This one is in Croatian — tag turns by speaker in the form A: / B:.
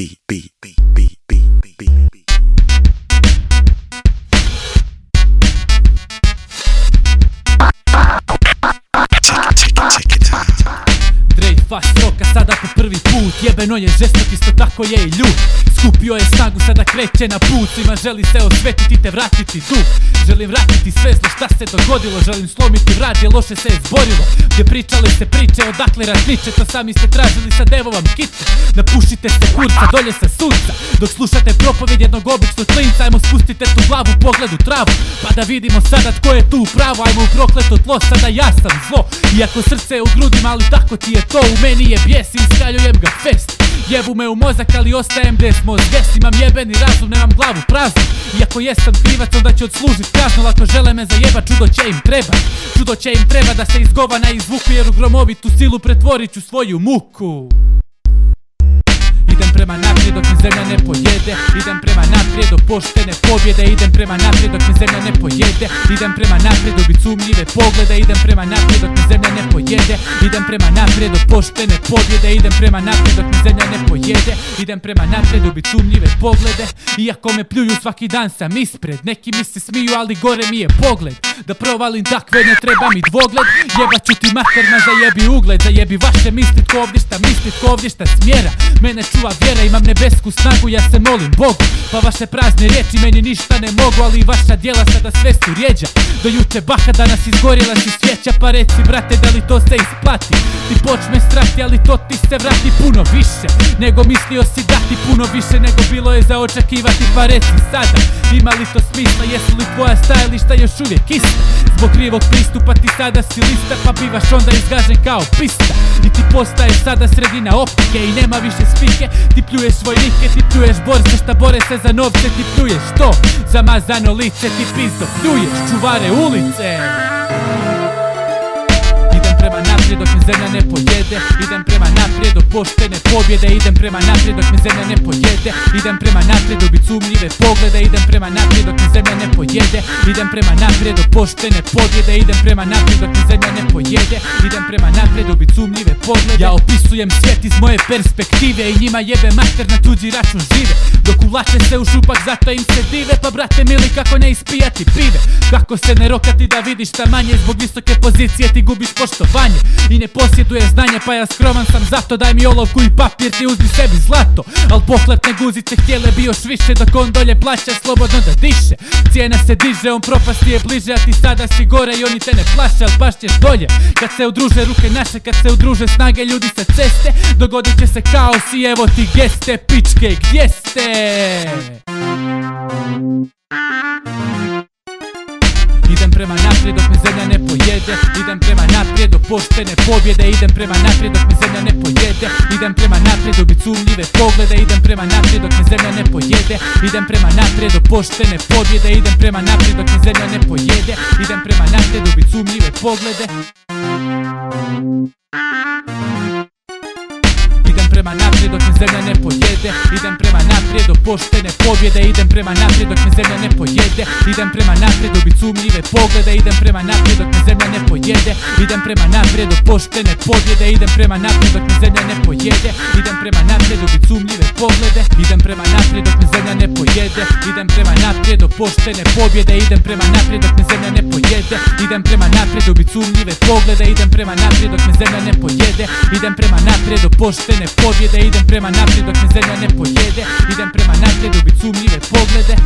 A: beat, beat. Take, take. Three. Out.
B: Drej fast roka sada po prvi put. Jebeno je žestok isto tako je i ljud Skupio je snagu sada kreće na put. Svima želi se osvetiti te vratiti tu Želim vratiti sve zlo šta se dogodilo. Želim slomiti vrat jer loše se je Gdje pričali se priče odakle razniče To sami ste tražili sad evo vam kice. Napušite se kurca dolje sa sunca Dok slušate propovjed jednog običnog klinca Ajmo spustite tu glavu pogledu travu. Pa da vidimo sada tko je tu u pravu. Ajmo u prokleto tlo sada ja sam zlo. Iako srce je u grudima ali tako ti je to U meni je bijes i iskaljujem ga fest. Jebu me u mozak ali ostajem bez mozges Imam jebeni razum, nemam glavu praznu. Iako jesam krivac onda ću odslužit kaznu. Ako žele me zajebat čudo će im treba. Čudo će im treba da se izgovana izvuku Jer u gromovitu silu pretvorit ću svoju muku zemlja ne pojede. Idem prema naprijed do poštene pobjede. Idem prema naprijed dok me zemlja ne pojede. Idem prema naprijed dobit sumnjive poglede. Idem prema naprijed dok me zemlja ne pojede. Idem prema naprijed do poštene pobjede. Idem prema naprijed dok me zemlja ne pojede. Idem prema naprijed dobit sumnjive poglede. Iako me pljuju svaki dan sam ispred. Neki mi se smiju ali gore mi je pogled Da provalim takve ne treba mi dvogled. Jebat ću ti materna zajebi ugled. Zajebi vaše mislit ko ovdje šta mislit ko ovdje šta smjera. Mene čuva vjera imam nebesku snagu ja se molim Bogu Pa vaše prazne riječi meni ništa ne mogu Ali vaša djela sada sve su rijeđa Do juče baka danas izgorila si svjeća Pa reci brate da li to se isplati? Ti počme strati ali to ti se vrati puno više. Nego mislio si dati puno više Nego bilo je za očekivati pa reci sada Ima li to smisla jesu li tvoja stajališta još uvijek ista Zbog krivog pristupa ti sada si lista Pa bivaš onda izgažen kao pista. I ti postaješ sada sredina optike I nema više spike. Ti pljuješ vojnike, ti pljuješ borce Šta bore se za novce, ti pljuješ to. Zamazano lice, ti pizdo pljuješ Čuvare ulice naprijed dok me zemlja ne pojede. Idem prema naprijed do poštene pobjede. Idem prema naprijed dok me zemlja ne pojede. Idem prema naprijed dobit sumnjive poglede. Idem prema naprijed dok me zemlja ne pojede. Idem prema naprijed do poštene pobjede. Idem prema naprijed dok me zemlja ne pojede. Idem prema naprijed dobit sumnjive poglede. Ja opisujem svijet iz moje perspektive I njima jebe mater na tuđi račun žive. Dok ulače se u šupak zato im se dive. Pa brate mili kako ne ispijati pive? Kako se ne rokati da vidiš šta manje? Zbog visoke pozicije ti gubiš poštovanje I ne posjeduje znanje pa ja skroman sam zato Daj mi olovku i papir ti uzmi sebi zlato. Al pohlepne guzice htjele bi još više Dok on dolje plaća slobodno da diše. Cijena se diže, on propasti je bliže A ti sada si gore i oni te ne plaše Al baš ćeš dolje. Kad se udruže ruke naše Kad se udruže snage ljudi sa ceste Dogodit će se kaos i evo ti geste Pičke gdje ste? Idem prema naprijed dok me zemlja ne pojede Idem prema poštene pobjede Idem prema naprijed dok me zemlja ne pojede. Idem prema naprijed dobit sumnjive poglede Idem prema naprijed dok me zemlja ne pojede. Idem prema naprijed do poštene pobjede Idem prema naprijed dok me zemlja ne pojede. Idem prema naprijed dobit sumnjive poglede prema naprijed dok me zemlja ne pojede Idem prema naprijed do poštene pobjede Idem prema naprijed dok me zemlja ne pojede Idem prema naprijed dobit sumnjive poglede Idem prema naprijed dok me zemlja ne pojede Idem prema naprijed do poštene pobjede Idem prema naprijed dok me zemlja ne pojede Idem prema naprijed dobit sumnjive poglede Idem prema naprijed dok me zemlja ne pojede Idem prema naprijed do poštene pobjede Idem prema naprijed dok me zemlja ne Idem prema naprijed dobit sumnjive poglede Idem prema naprijed dok me zemlja ne pojede. Idem prema naprijed do poštene pobjede Idem prema naprijed dok me zemlja ne pojede. Idem prema naprijed dobit sumnjive poglede